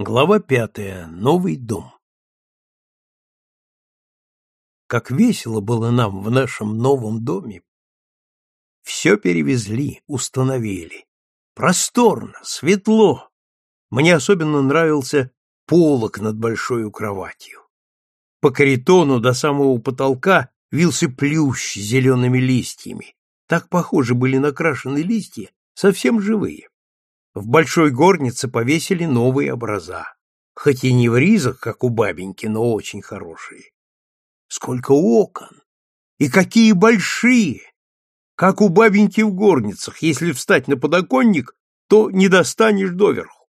Глава пятая. Новый дом. Как весело было нам в нашем новом доме. Все перевезли, установили. Просторно, светло. Мне особенно нравился полок над большой кроватью. По каритону до самого потолка вился плющ с зелеными листьями. Так похожи были накрашены листья, совсем живые. В большой горнице повесили новые образа, хоть и не в ризах, как у бабеньки, но очень хорошие. Сколько окон! И какие большие! Как у бабеньки в горницах, если встать на подоконник, то не достанешь доверху.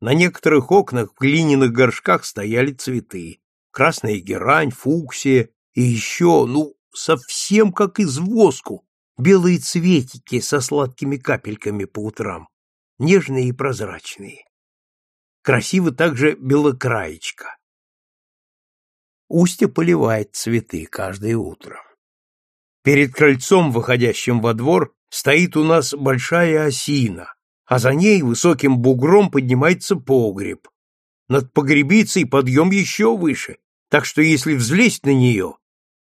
На некоторых окнах в глиняных горшках стояли цветы. Красная герань, фуксия и еще, ну, совсем как из воску, белые цветики со сладкими капельками по утрам нежные и прозрачные. Красиво также белокраечка. Устья поливает цветы каждое утро. Перед крыльцом, выходящим во двор, стоит у нас большая осина, а за ней высоким бугром поднимается погреб. Над погребицей подъем еще выше, так что если взлезть на нее,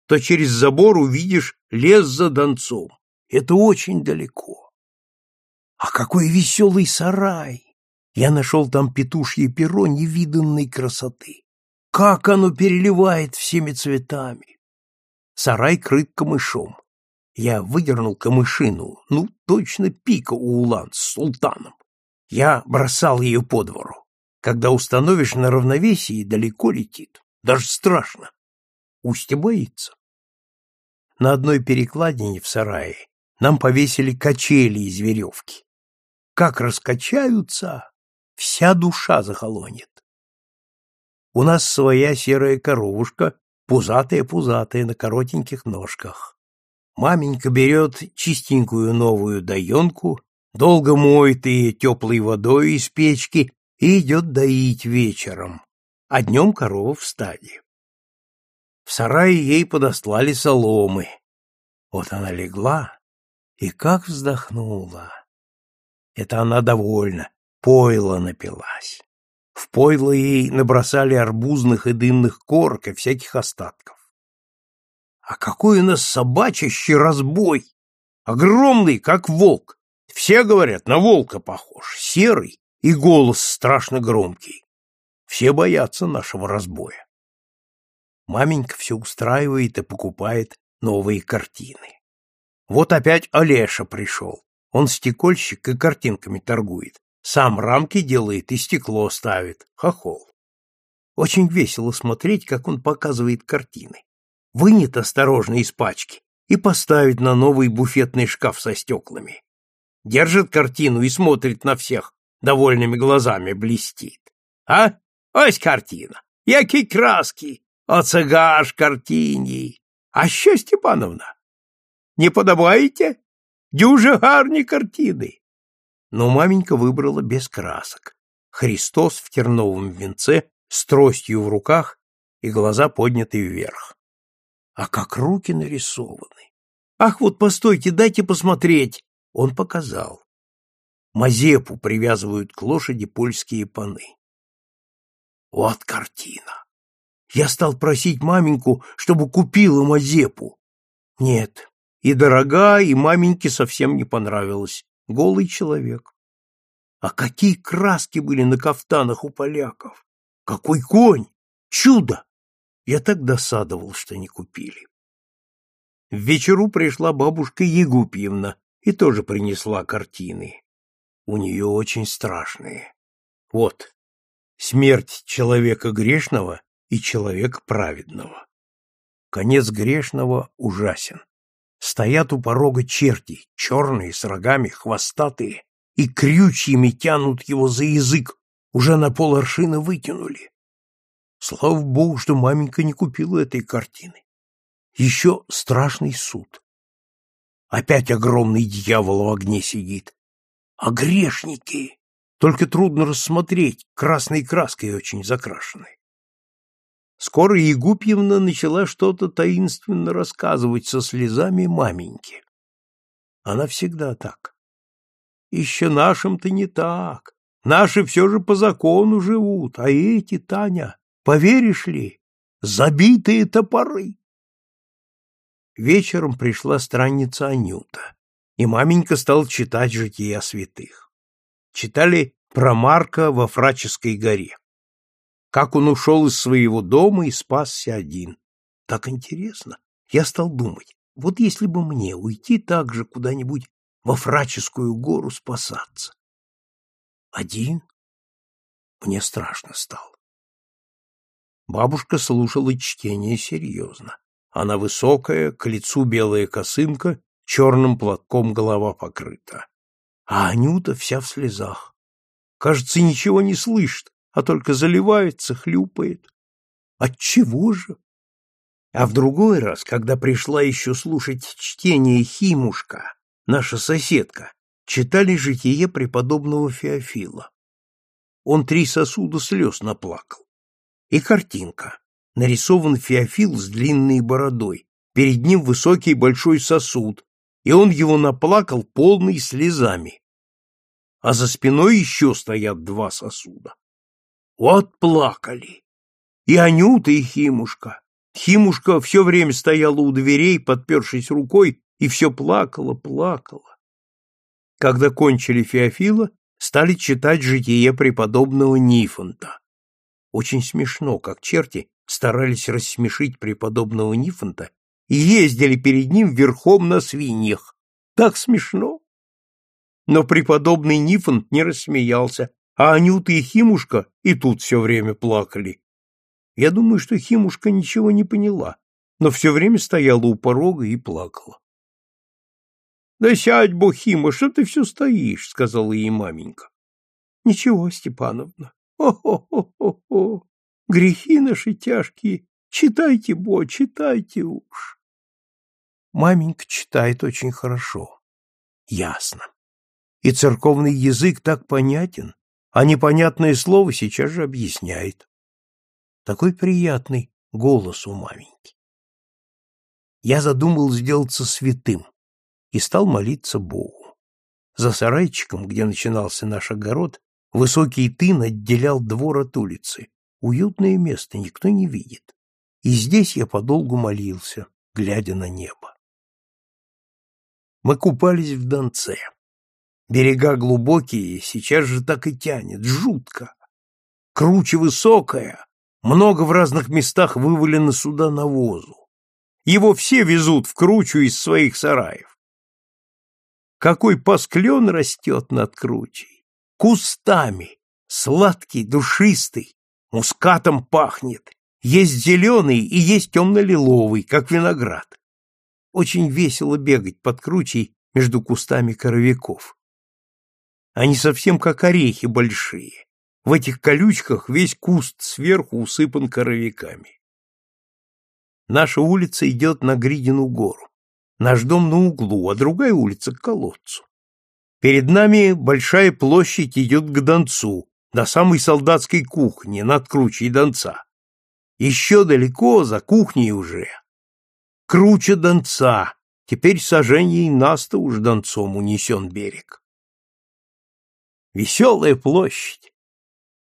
то через забор увидишь лес за донцом. Это очень далеко. А какой веселый сарай! Я нашел там петушье перо невиданной красоты. Как оно переливает всеми цветами! Сарай крыт камышом. Я выдернул камышину, ну, точно пика у улан с султаном. Я бросал ее по двору. Когда установишь на равновесии, далеко летит. Даже страшно. Устье боится. На одной перекладине в сарае нам повесили качели из веревки как раскачаются, вся душа захолонет. У нас своя серая коровушка, пузатая-пузатая на коротеньких ножках. Маменька берет чистенькую новую даенку, долго моет ее теплой водой из печки и идет доить вечером, а днем корова в стаде. В сарае ей подослали соломы. Вот она легла и как вздохнула. Это она довольна, пойло напилась. В пойло ей набросали арбузных и дынных корок и всяких остатков. А какой у нас собачище разбой! Огромный, как волк. Все говорят, на волка похож, серый и голос страшно громкий. Все боятся нашего разбоя. Маменька все устраивает и покупает новые картины. Вот опять Олеша пришел. Он стекольщик и картинками торгует. Сам рамки делает и стекло ставит. Хохол. Очень весело смотреть, как он показывает картины. Вынет осторожно из пачки и поставит на новый буфетный шкаф со стеклами. Держит картину и смотрит на всех, довольными глазами блестит. А? Ось картина. Які краски. Оце гаш картині. А що, Степановна? Не подобаете? Дюже гарні картины. Но маменька выбрала без красок. Христос в терновом венце с тростью в руках и глаза подняты вверх. А как руки нарисованы! Ах, вот постойте, дайте посмотреть! Он показал. Мазепу привязывают к лошади польские паны. Вот картина! Я стал просить маменьку, чтобы купила Мазепу. Нет, и дорога, и маменьке совсем не понравилось. Голый человек. А какие краски были на кафтанах у поляков! Какой конь! Чудо! Я так досадовал, что не купили. В вечеру пришла бабушка Егупьевна и тоже принесла картины. У нее очень страшные. Вот, смерть человека грешного и человека праведного. Конец грешного ужасен. Стоят у порога черти, черные, с рогами, хвостатые, и крючьями тянут его за язык, уже на пол аршина вытянули. Слава богу, что маменька не купила этой картины. Еще страшный суд. Опять огромный дьявол в огне сидит. А грешники! Только трудно рассмотреть, красной краской очень закрашены. Скоро Егупьевна начала что-то таинственно рассказывать со слезами маменьки. Она всегда так. Еще нашим-то не так. Наши все же по закону живут, а эти, Таня, поверишь ли, забитые топоры. Вечером пришла странница Анюта, и маменька стал читать жития святых. Читали про Марка во Фраческой горе. Как он ушел из своего дома и спасся один. Так интересно. Я стал думать, вот если бы мне уйти так же куда-нибудь во Фраческую гору спасаться. Один? Мне страшно стало. Бабушка слушала чтение серьезно. Она высокая, к лицу белая косынка, черным платком голова покрыта. А Анюта вся в слезах. Кажется, ничего не слышит, а только заливается, хлюпает. Отчего же? А в другой раз, когда пришла еще слушать чтение Химушка, наша соседка, читали житие преподобного Феофила. Он три сосуда слез наплакал. И картинка. Нарисован Феофил с длинной бородой. Перед ним высокий большой сосуд, и он его наплакал полный слезами. А за спиной еще стоят два сосуда. Вот плакали. И Анюта, и Химушка. Химушка все время стояла у дверей, подпершись рукой, и все плакала, плакала. Когда кончили Феофила, стали читать житие преподобного Нифонта. Очень смешно, как черти старались рассмешить преподобного Нифонта и ездили перед ним верхом на свиньях. Так смешно. Но преподобный Нифонт не рассмеялся, а Анюта и Химушка и тут все время плакали. Я думаю, что Химушка ничего не поняла, но все время стояла у порога и плакала. — Да сядь, Бухима, что ты все стоишь? — сказала ей маменька. — Ничего, Степановна. О-хо-хо-хо-хо! Грехи наши тяжкие. Читайте, Бо, читайте уж. Маменька читает очень хорошо. Ясно. И церковный язык так понятен, а непонятное слово сейчас же объясняет. Такой приятный голос у маменьки. Я задумал сделаться святым и стал молиться Богу. За сарайчиком, где начинался наш огород, высокий тын отделял двор от улицы. Уютное место, никто не видит. И здесь я подолгу молился, глядя на небо. Мы купались в Донце. Берега глубокие, сейчас же так и тянет, жутко. Круче высокая, много в разных местах вывалено сюда навозу. Его все везут в кручу из своих сараев. Какой пасклен растет над кручей! Кустами, сладкий, душистый, мускатом пахнет. Есть зеленый и есть темно-лиловый, как виноград. Очень весело бегать под кручей между кустами коровиков. Они совсем как орехи большие. В этих колючках весь куст сверху усыпан коровиками. Наша улица идет на Гридину гору. Наш дом на углу, а другая улица к колодцу. Перед нами большая площадь идет к Донцу, до самой солдатской кухни, над кручей Донца. Еще далеко, за кухней уже. Круче Донца, теперь сожжений наста уж Донцом унесен берег. Веселая площадь,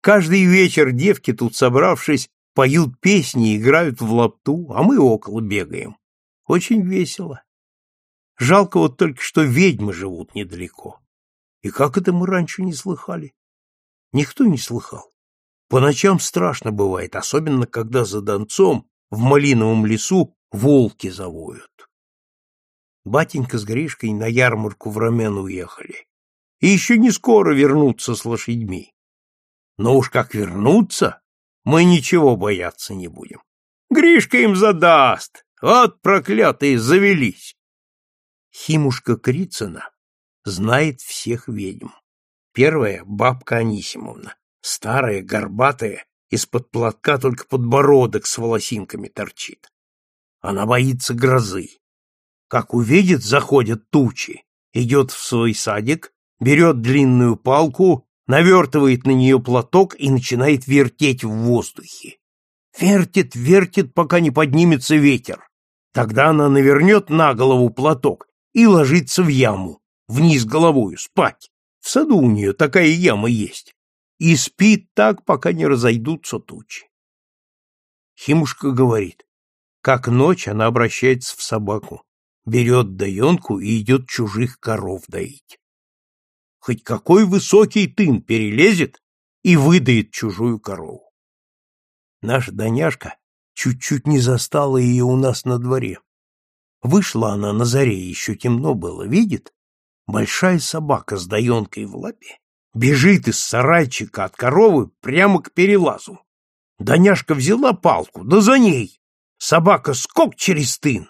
Каждый вечер девки тут, собравшись, поют песни, играют в лапту, а мы около бегаем. Очень весело. Жалко вот только, что ведьмы живут недалеко. И как это мы раньше не слыхали? Никто не слыхал. По ночам страшно бывает, особенно когда за Донцом в малиновом лесу волки завоют. Батенька с Гришкой на ярмарку в Ромен уехали. И еще не скоро вернутся с лошадьми. Но уж как вернуться, мы ничего бояться не будем. Гришка им задаст. Вот проклятые завелись. Химушка Крицына знает всех ведьм. Первая — бабка Анисимовна, старая, горбатая, из-под платка только подбородок с волосинками торчит. Она боится грозы. Как увидит, заходят тучи, идет в свой садик, берет длинную палку навертывает на нее платок и начинает вертеть в воздухе. Вертит, вертит, пока не поднимется ветер. Тогда она навернет на голову платок и ложится в яму, вниз головою, спать. В саду у нее такая яма есть. и спит так, пока не разойдутся тучи. Химушка говорит, как ночь она обращается в собаку, берет даенку и идет чужих коров доить. Хоть какой высокий тын перелезет и выдает чужую корову. Наша Даняшка чуть-чуть не застала ее у нас на дворе. Вышла она на заре, еще темно было, видит? Большая собака с даенкой в лапе бежит из сарайчика от коровы прямо к перелазу. Даняшка взяла палку, да за ней. Собака скок через тын.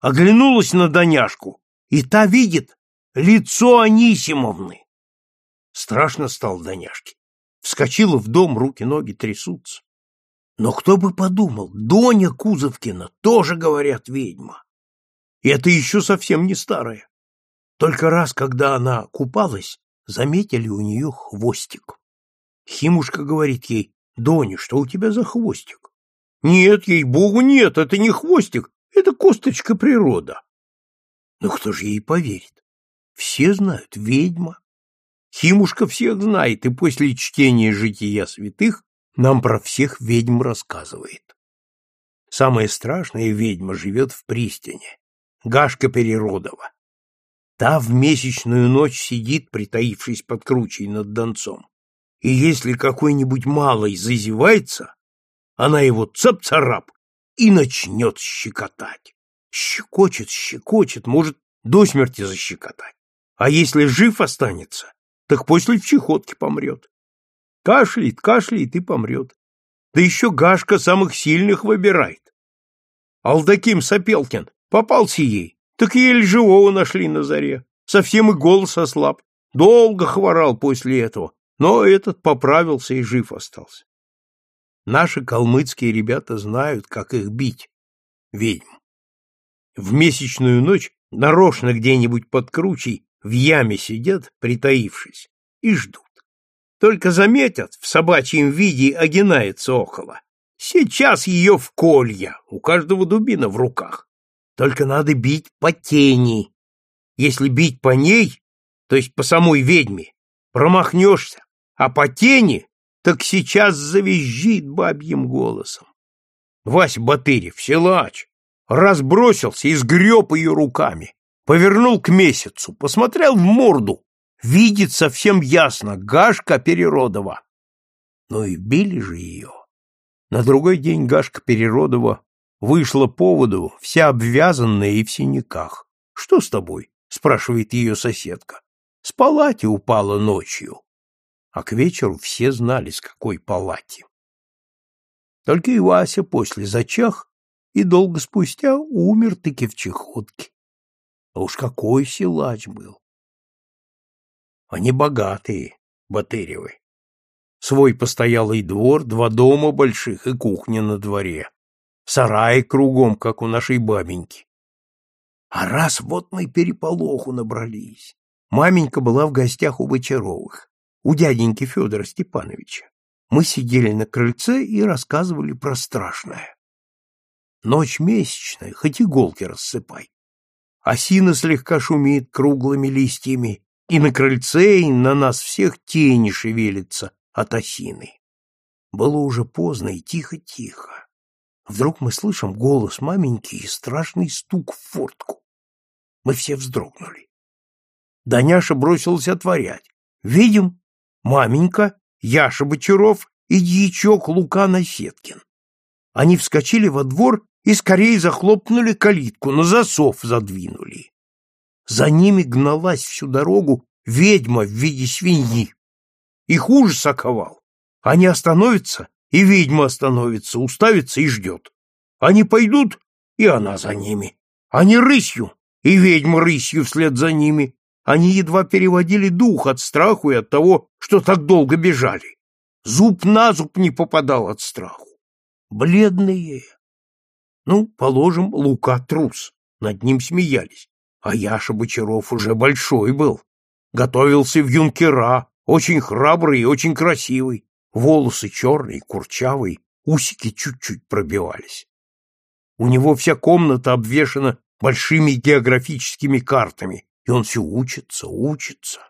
Оглянулась на Даняшку, и та видит лицо Анисимовны. Страшно стало Даняшке. Вскочила в дом, руки-ноги трясутся. Но кто бы подумал, Доня Кузовкина тоже, говорят, ведьма. И это еще совсем не старая. Только раз, когда она купалась, заметили у нее хвостик. Химушка говорит ей, «Доня, что у тебя за хвостик?» «Нет, ей-богу, нет, это не хвостик, это косточка природа». Но кто же ей поверит? Все знают, ведьма. Химушка всех знает, и после чтения «Жития святых» нам про всех ведьм рассказывает. Самая страшная ведьма живет в Пристине, Гашка Переродова. Та в месячную ночь сидит, притаившись под кручей над донцом. И если какой-нибудь малый зазевается, она его цап-царап и начнет щекотать. Щекочет, щекочет, может до смерти защекотать. А если жив останется, так после в чехотке помрет. Кашляет, кашляет и помрет. Да еще Гашка самых сильных выбирает. Алдаким Сапелкин попался ей, так еле живого нашли на заре. Совсем и голос ослаб. Долго хворал после этого, но этот поправился и жив остался. Наши калмыцкие ребята знают, как их бить, ведьм. В месячную ночь нарочно где-нибудь под кручей в яме сидят, притаившись, и ждут. Только заметят, в собачьем виде огинается около. Сейчас ее в колья, у каждого дубина в руках. Только надо бить по тени. Если бить по ней, то есть по самой ведьме, промахнешься, а по тени, так сейчас завизжит бабьим голосом. Вась Батырев, силач, разбросился и сгреб ее руками, повернул к месяцу, посмотрел в морду, видит совсем ясно, Гашка Переродова. Ну и били же ее. На другой день Гашка Переродова Вышла поводу, вся обвязанная и в синяках. «Что с тобой?» — спрашивает ее соседка. «С палати упала ночью». А к вечеру все знали, с какой палати. Только и Вася после зачах и долго спустя умер-таки в чехотке. А уж какой силач был! Они богатые, Батыревы. Свой постоялый двор, два дома больших и кухня на дворе сараи кругом, как у нашей бабеньки. А раз вот мы переполоху набрались. Маменька была в гостях у Бочаровых, у дяденьки Федора Степановича. Мы сидели на крыльце и рассказывали про страшное. Ночь месячная, хоть иголки рассыпай. Осина слегка шумит круглыми листьями, и на крыльце, и на нас всех тени шевелится от осины. Было уже поздно и тихо-тихо. Вдруг мы слышим голос маменьки и страшный стук в фортку. Мы все вздрогнули. Даняша бросилась отворять. Видим, маменька, Яша Бочаров и дьячок Лука Насеткин. Они вскочили во двор и скорее захлопнули калитку, на засов задвинули. За ними гналась всю дорогу ведьма в виде свиньи. Их ужас оковал. Они остановятся и ведьма остановится, уставится и ждет. Они пойдут, и она за ними. Они рысью, и ведьма рысью вслед за ними. Они едва переводили дух от страху и от того, что так долго бежали. Зуб на зуб не попадал от страху. Бледные. Ну, положим, Лука трус. Над ним смеялись. А Яша Бочаров уже большой был. Готовился в юнкера, очень храбрый и очень красивый. Волосы черные, курчавые, усики чуть-чуть пробивались. У него вся комната обвешана большими географическими картами, и он все учится, учится.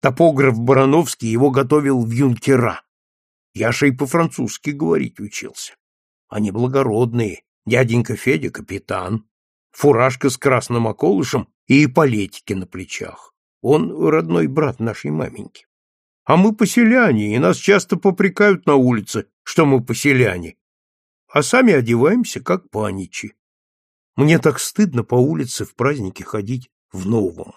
Топограф Барановский его готовил в юнкера. Яша и по-французски говорить учился. Они благородные. Дяденька Федя — капитан. Фуражка с красным околышем и эполетики на плечах. Он родной брат нашей маменьки. А мы поселяне, и нас часто попрекают на улице, что мы поселяне. А сами одеваемся, как паничи. Мне так стыдно по улице в праздники ходить в новом.